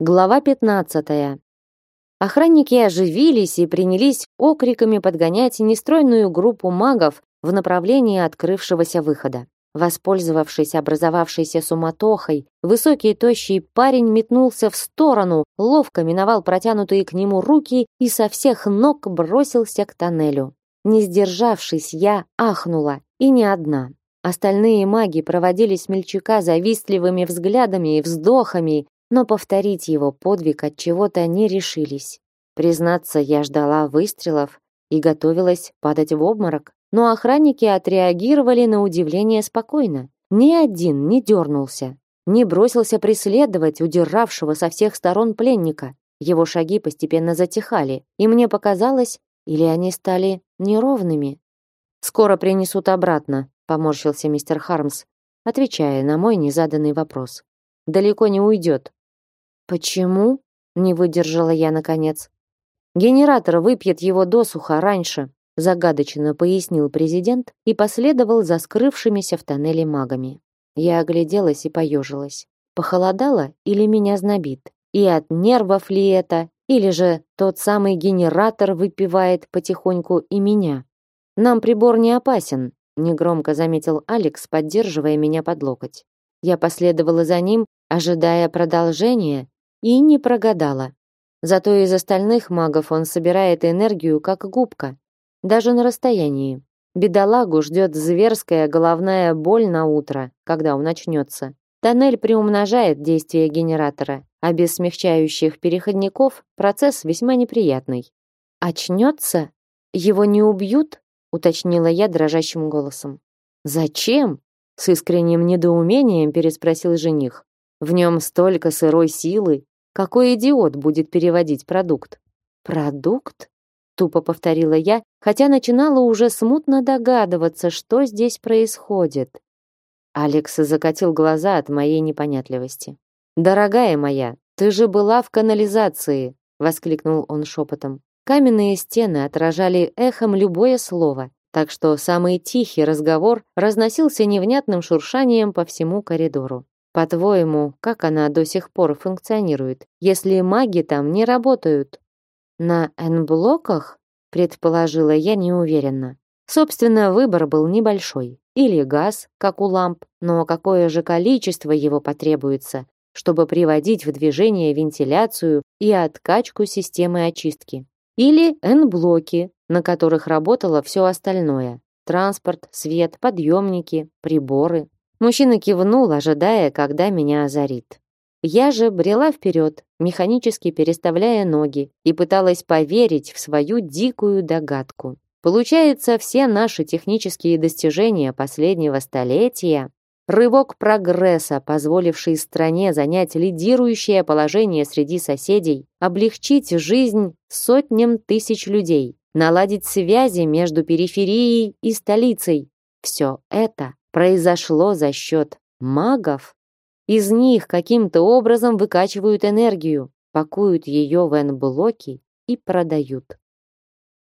Глава 15. Охранники оживились и принялись окриками подгонять нестройную группу магов в направлении открывшегося выхода. Воспользовавшись образовавшейся суматохой, высокий тощий парень метнулся в сторону, ловко миновал протянутые к нему руки и со всех ног бросился к тоннелю. Не сдержавшись, я ахнула, и не одна. Остальные маги проводили смельчака завистливыми взглядами и вздохами, но повторить его подвиг от чего-то не решились. Признаться, я ждала выстрелов и готовилась падать в обморок, но охранники отреагировали на удивление спокойно. Ни один не дернулся, не бросился преследовать удиравшего со всех сторон пленника. Его шаги постепенно затихали, и мне показалось, или они стали неровными. Скоро принесут обратно, поморщился мистер Хармс, отвечая на мой незаданный вопрос. Далеко не уйдет. Почему? Не выдержала я наконец. Генератор выпьет его досуха раньше, загадочно пояснил президент и последовал за скрывшимися в тоннеле магами. Я огляделась и поежилась. Похолодало или меня знобит? И от нервов ли это, или же тот самый генератор выпивает потихоньку и меня? Нам прибор не опасен, негромко заметил Алекс, поддерживая меня под локоть. Я последовала за ним, ожидая продолжения, и не прогадала. Зато из остальных магов он собирает энергию как губка, даже на расстоянии. Бедолагу ждет зверская головная боль на утро, когда он начнется. Тоннель приумножает действие генератора, а без смягчающих переходников процесс весьма неприятный. Очнется? Его не убьют? уточнила я дрожащим голосом. Зачем? с искренним недоумением переспросил жених. В нем столько сырой силы, какой идиот будет переводить продукт? Продукт? Тупо повторила я, хотя начинала уже смутно догадываться, что здесь происходит. Алекс закатил глаза от моей непонятливости. «Дорогая моя, ты же была в канализации!» — воскликнул он шепотом. Каменные стены отражали эхом любое слово, так что самый тихий разговор разносился невнятным шуршанием по всему коридору. По-твоему, как она до сих пор функционирует, если маги там не работают? На N-блоках, предположила я неуверенно. Собственно, выбор был небольшой. Или газ, как у ламп, но какое же количество его потребуется, чтобы приводить в движение вентиляцию и откачку системы очистки. Или N-блоки, на которых работало все остальное. Транспорт, свет, подъемники, приборы. Мужчина кивнул, ожидая, когда меня озарит. Я же брела вперед, механически переставляя ноги, и пыталась поверить в свою дикую догадку. Получается, все наши технические достижения последнего столетия Рывок прогресса, позволивший стране занять лидирующее положение среди соседей, облегчить жизнь сотням тысяч людей, наладить связи между периферией и столицей. Все это произошло за счет магов. Из них каким-то образом выкачивают энергию, пакуют ее в N-блоки и продают.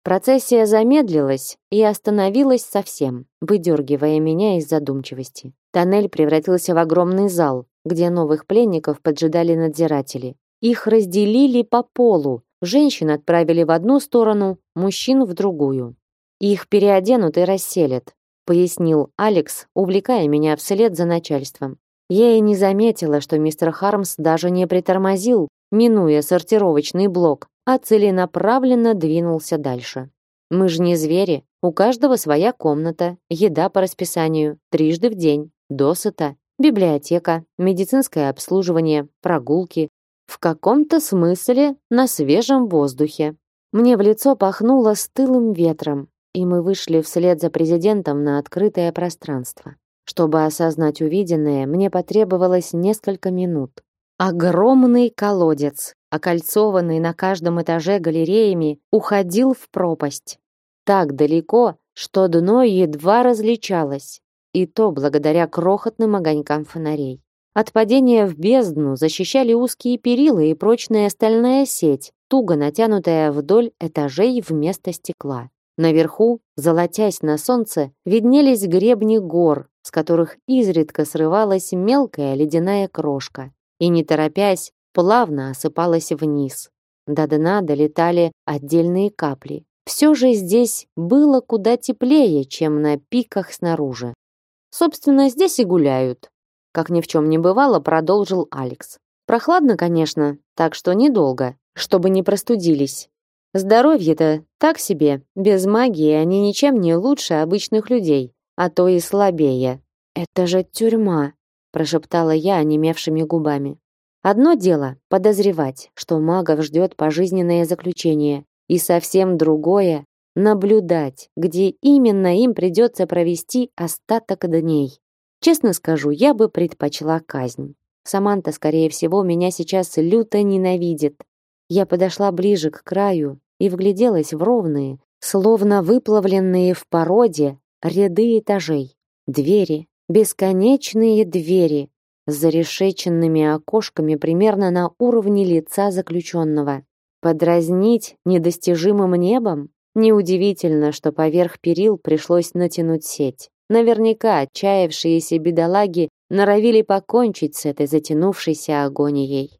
Процессия замедлилась и остановилась совсем, выдергивая меня из задумчивости. Тоннель превратился в огромный зал, где новых пленников поджидали надзиратели. Их разделили по полу. Женщин отправили в одну сторону, мужчин в другую. Их переоденут и расселят, пояснил Алекс, увлекая меня вслед за начальством. Я и не заметила, что мистер Хармс даже не притормозил, минуя сортировочный блок, а целенаправленно двинулся дальше. Мы же не звери, у каждого своя комната, еда по расписанию, трижды в день, досыта, библиотека, медицинское обслуживание, прогулки. В каком-то смысле на свежем воздухе. Мне в лицо пахнуло стылым ветром, и мы вышли вслед за президентом на открытое пространство. Чтобы осознать увиденное, мне потребовалось несколько минут. Огромный колодец, окольцованный на каждом этаже галереями, уходил в пропасть. Так далеко, что дно едва различалось, и то благодаря крохотным огонькам фонарей. От падения в бездну защищали узкие перила и прочная стальная сеть, туго натянутая вдоль этажей вместо стекла. Наверху, золотясь на солнце, виднелись гребни гор, с которых изредка срывалась мелкая ледяная крошка и, не торопясь, плавно осыпалась вниз. До дна долетали отдельные капли. Все же здесь было куда теплее, чем на пиках снаружи. Собственно, здесь и гуляют. Как ни в чем не бывало, продолжил Алекс. Прохладно, конечно, так что недолго, чтобы не простудились. Здоровье-то так себе, без магии они ничем не лучше обычных людей, а то и слабее. Это же тюрьма, прошептала я онемевшими губами. Одно дело подозревать, что магов ждет пожизненное заключение, и совсем другое наблюдать, где именно им придется провести остаток дней. Честно скажу, я бы предпочла казнь. Саманта, скорее всего, меня сейчас люто ненавидит. Я подошла ближе к краю и вгляделась в ровные, словно выплавленные в породе, ряды этажей. Двери, бесконечные двери, с зарешеченными окошками примерно на уровне лица заключенного. Подразнить недостижимым небом? Неудивительно, что поверх перил пришлось натянуть сеть. Наверняка отчаявшиеся бедолаги норовили покончить с этой затянувшейся агонией.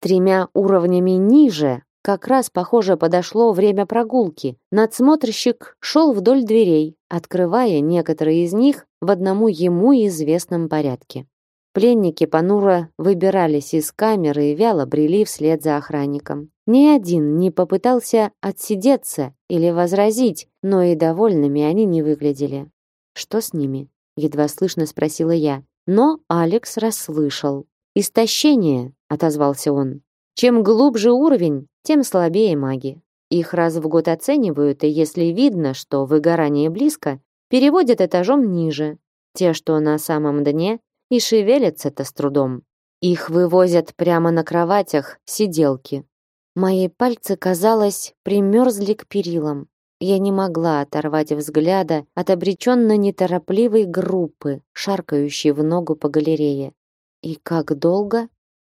Тремя уровнями ниже как раз, похоже, подошло время прогулки. Надсмотрщик шел вдоль дверей, открывая некоторые из них в одному ему известном порядке. Пленники понуро выбирались из камеры и вяло брели вслед за охранником. Ни один не попытался отсидеться или возразить, но и довольными они не выглядели. «Что с ними?» — едва слышно спросила я. Но Алекс расслышал. «Истощение», — отозвался он. «Чем глубже уровень, тем слабее маги. Их раз в год оценивают, и если видно, что выгорание близко, переводят этажом ниже. Те, что на самом дне, и шевелятся-то с трудом. Их вывозят прямо на кроватях, сиделки. Мои пальцы, казалось, примерзли к перилам. Я не могла оторвать взгляда от обреченно неторопливой группы, шаркающей в ногу по галерее. И как долго?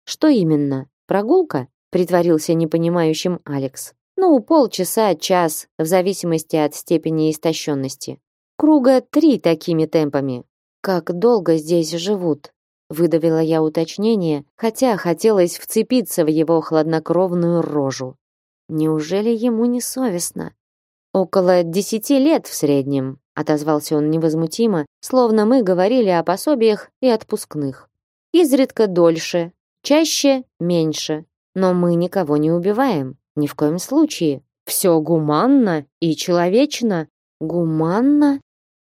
Что именно? Прогулка? Притворился непонимающим Алекс. Ну, полчаса, час, в зависимости от степени истощенности. Круга три такими темпами. Как долго здесь живут? Выдавила я уточнение, хотя хотелось вцепиться в его хладнокровную рожу. Неужели ему не совестно? Около десяти лет в среднем, отозвался он невозмутимо, словно мы говорили о пособиях и отпускных. Изредка дольше, чаще меньше, но мы никого не убиваем, ни в коем случае. Все гуманно и человечно. Гуманно?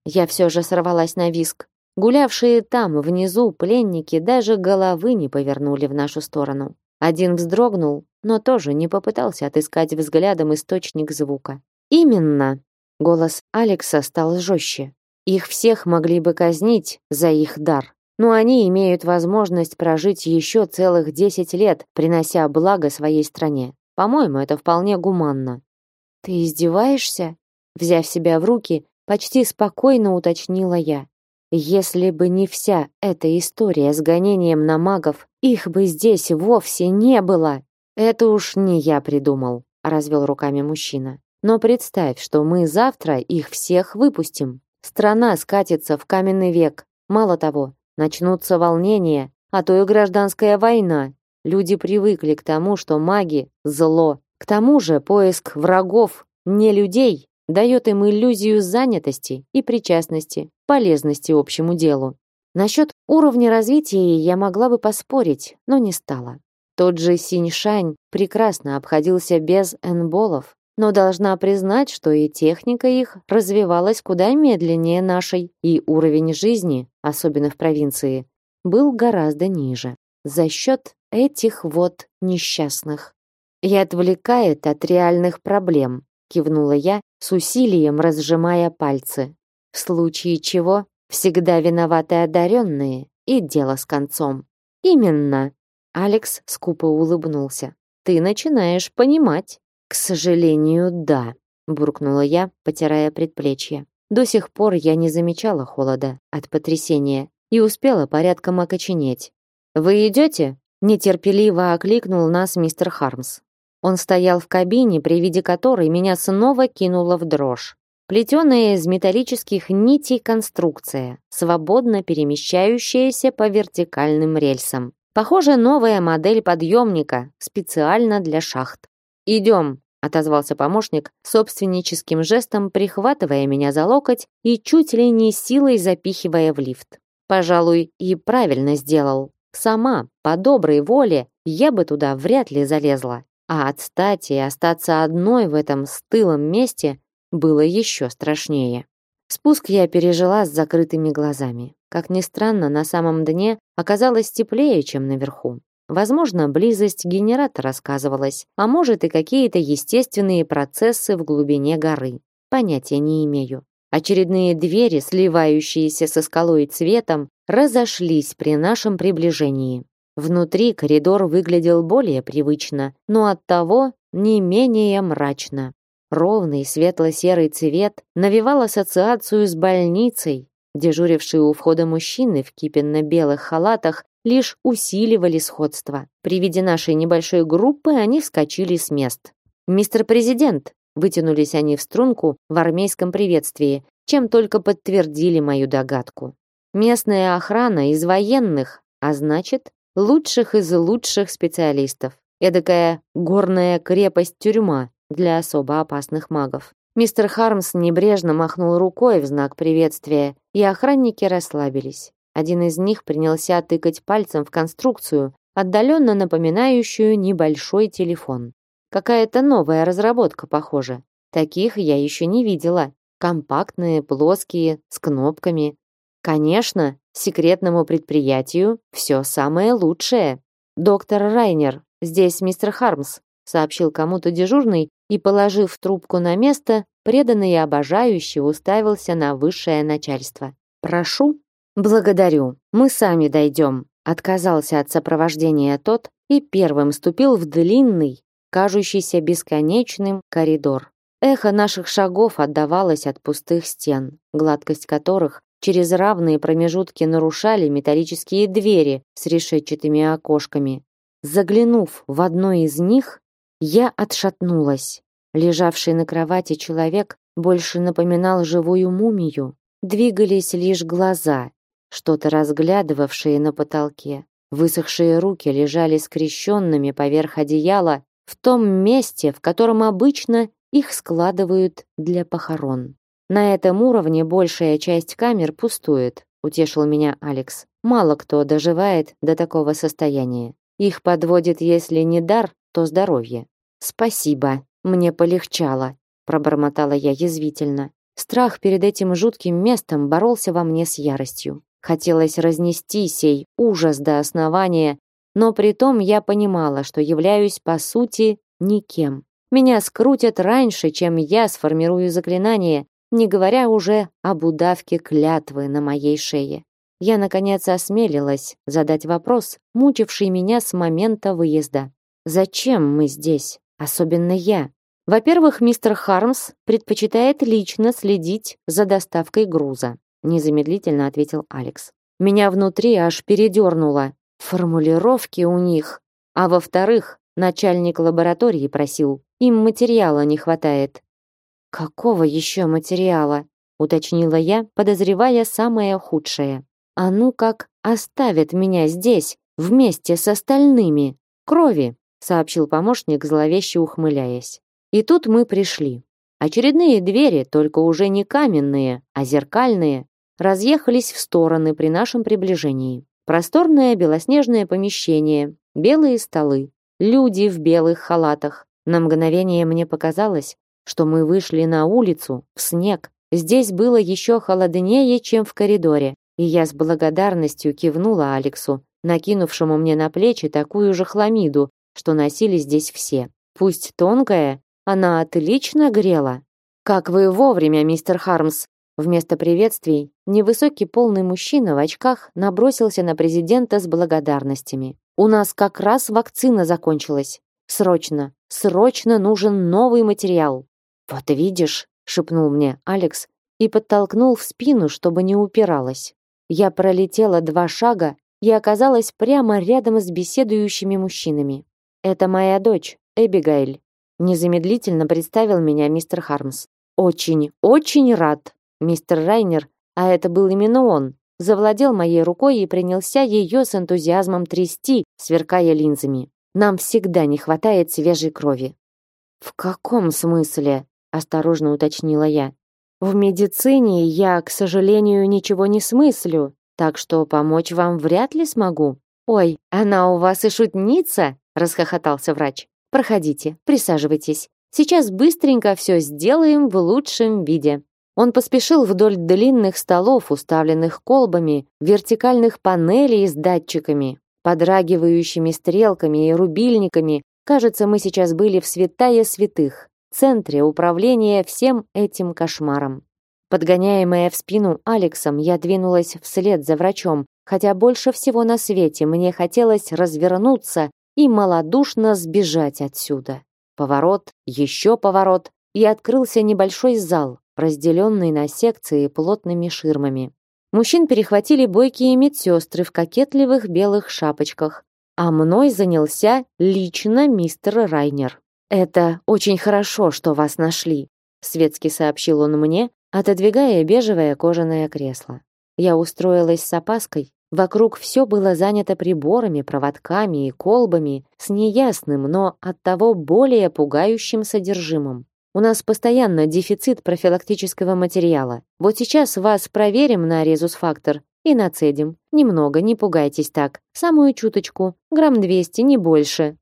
Я все же сорвалась на виск. Гулявшие там, внизу, пленники даже головы не повернули в нашу сторону. Один вздрогнул, но тоже не попытался отыскать взглядом источник звука. «Именно!» — голос Алекса стал жестче. «Их всех могли бы казнить за их дар, но они имеют возможность прожить еще целых десять лет, принося благо своей стране. По-моему, это вполне гуманно». «Ты издеваешься?» Взяв себя в руки, почти спокойно уточнила я. Если бы не вся эта история с гонением на магов, их бы здесь вовсе не было. Это уж не я придумал, развел руками мужчина. Но представь, что мы завтра их всех выпустим. Страна скатится в каменный век. Мало того, начнутся волнения, а то и гражданская война. Люди привыкли к тому, что маги зло. К тому же поиск врагов не людей дает им иллюзию занятости и причастности, полезности общему делу. Насчет уровня развития я могла бы поспорить, но не стала. Тот же Синьшань прекрасно обходился без энболов, но должна признать, что и техника их развивалась куда медленнее нашей, и уровень жизни, особенно в провинции, был гораздо ниже. За счет этих вот несчастных. И отвлекает от реальных проблем, кивнула я, с усилием разжимая пальцы. В случае чего всегда виноваты одаренные, и дело с концом. Именно. Алекс скупо улыбнулся. Ты начинаешь понимать. К сожалению, да, буркнула я, потирая предплечье. До сих пор я не замечала холода от потрясения и успела порядком окоченеть. Вы идете? нетерпеливо окликнул нас мистер Хармс. Он стоял в кабине, при виде которой меня снова кинуло в дрожь. Плетеная из металлических нитей конструкция, свободно перемещающаяся по вертикальным рельсам. Похоже, новая модель подъемника, специально для шахт. «Идем», — отозвался помощник, собственническим жестом прихватывая меня за локоть и чуть ли не силой запихивая в лифт. Пожалуй, и правильно сделал. Сама, по доброй воле, я бы туда вряд ли залезла. А отстать и остаться одной в этом стылом месте было еще страшнее. Спуск я пережила с закрытыми глазами. Как ни странно, на самом дне оказалось теплее, чем наверху. Возможно, близость генератора сказывалась, а может и какие-то естественные процессы в глубине горы. Понятия не имею. Очередные двери, сливающиеся со скалой цветом, разошлись при нашем приближении. Внутри коридор выглядел более привычно, но оттого не менее мрачно. Ровный светло-серый цвет навевал ассоциацию с больницей. Дежурившие у входа мужчины в кипенно-белых халатах лишь усиливали сходство. При виде нашей небольшой группы они вскочили с мест. «Мистер Президент!» Вытянулись они в струнку в армейском приветствии, чем только подтвердили мою догадку. Местная охрана из военных, а значит, лучших из лучших специалистов. Эдакая горная крепость-тюрьма для особо опасных магов. Мистер Хармс небрежно махнул рукой в знак приветствия, и охранники расслабились. Один из них принялся тыкать пальцем в конструкцию, отдаленно напоминающую небольшой телефон. Какая-то новая разработка, похоже. Таких я еще не видела. Компактные, плоские, с кнопками. Конечно, секретному предприятию все самое лучшее. Доктор Райнер, здесь мистер Хармс, сообщил кому-то дежурный и, положив трубку на место, преданный и обожающий уставился на высшее начальство. «Прошу?» «Благодарю. Мы сами дойдем», — отказался от сопровождения тот и первым ступил в длинный, кажущийся бесконечным коридор. Эхо наших шагов отдавалось от пустых стен, гладкость которых через равные промежутки нарушали металлические двери с решетчатыми окошками. Заглянув в одно из них, я отшатнулась. Лежавший на кровати человек больше напоминал живую мумию. Двигались лишь глаза, что-то разглядывавшие на потолке. Высохшие руки лежали скрещенными поверх одеяла в том месте, в котором обычно их складывают для похорон. На этом уровне большая часть камер пустует, утешил меня Алекс. Мало кто доживает до такого состояния. Их подводит, если не дар, то здоровье. Спасибо, мне полегчало, пробормотала я язвительно. Страх перед этим жутким местом боролся во мне с яростью. Хотелось разнести сей ужас до основания, но при том я понимала, что являюсь по сути никем. Меня скрутят раньше, чем я сформирую заклинание, не говоря уже об удавке клятвы на моей шее. Я наконец осмелилась задать вопрос, мучивший меня с момента выезда. Зачем мы здесь, особенно я? Во-первых, мистер Хармс предпочитает лично следить за доставкой груза, незамедлительно ответил Алекс. Меня внутри аж передернуло. Формулировки у них. А во-вторых, начальник лаборатории просил, им материала не хватает. Какого еще материала? уточнила я, подозревая самое худшее. А ну как оставят меня здесь вместе с остальными? Крови, сообщил помощник, зловеще ухмыляясь. И тут мы пришли. Очередные двери, только уже не каменные, а зеркальные, разъехались в стороны при нашем приближении. Просторное белоснежное помещение, белые столы, люди в белых халатах. На мгновение мне показалось, что мы вышли на улицу, в снег. Здесь было еще холоднее, чем в коридоре, и я с благодарностью кивнула Алексу, накинувшему мне на плечи такую же хламиду, что носили здесь все. Пусть тонкая, она отлично грела. Как вы вовремя, мистер Хармс, Вместо приветствий невысокий полный мужчина в очках набросился на президента с благодарностями. У нас как раз вакцина закончилась. Срочно, срочно нужен новый материал. Вот видишь, шепнул мне Алекс и подтолкнул в спину, чтобы не упиралась. Я пролетела два шага и оказалась прямо рядом с беседующими мужчинами. Это моя дочь, Эбигейль. Незамедлительно представил меня мистер Хармс. Очень, очень рад, Мистер Райнер, а это был именно он, завладел моей рукой и принялся ее с энтузиазмом трясти, сверкая линзами. Нам всегда не хватает свежей крови. В каком смысле? осторожно уточнила я. В медицине я, к сожалению, ничего не смыслю, так что помочь вам вряд ли смогу. Ой, она у вас и шутница, расхохотался врач. Проходите, присаживайтесь. Сейчас быстренько все сделаем в лучшем виде. Он поспешил вдоль длинных столов, уставленных колбами, вертикальных панелей с датчиками, подрагивающими стрелками и рубильниками. Кажется, мы сейчас были в святая святых, центре управления всем этим кошмаром. Подгоняемая в спину Алексом, я двинулась вслед за врачом, хотя больше всего на свете мне хотелось развернуться и малодушно сбежать отсюда. Поворот, еще поворот, и открылся небольшой зал, разделенный на секции плотными ширмами. Мужчин перехватили бойкие медсестры в кокетливых белых шапочках, а мной занялся лично мистер Райнер. «Это очень хорошо, что вас нашли», — светски сообщил он мне, отодвигая бежевое кожаное кресло. Я устроилась с опаской. Вокруг все было занято приборами, проводками и колбами с неясным, но оттого более пугающим содержимым. У нас постоянно дефицит профилактического материала. Вот сейчас вас проверим на резус-фактор и нацедим. Немного, не пугайтесь так. Самую чуточку, грамм 200, не больше.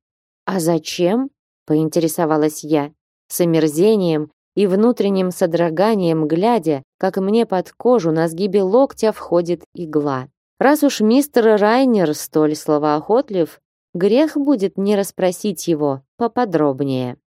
А зачем? поинтересовалась я, с омерзением и внутренним содроганием глядя, как мне под кожу на сгибе локтя входит игла. Раз уж мистер Райнер столь словоохотлив, грех будет не расспросить его поподробнее.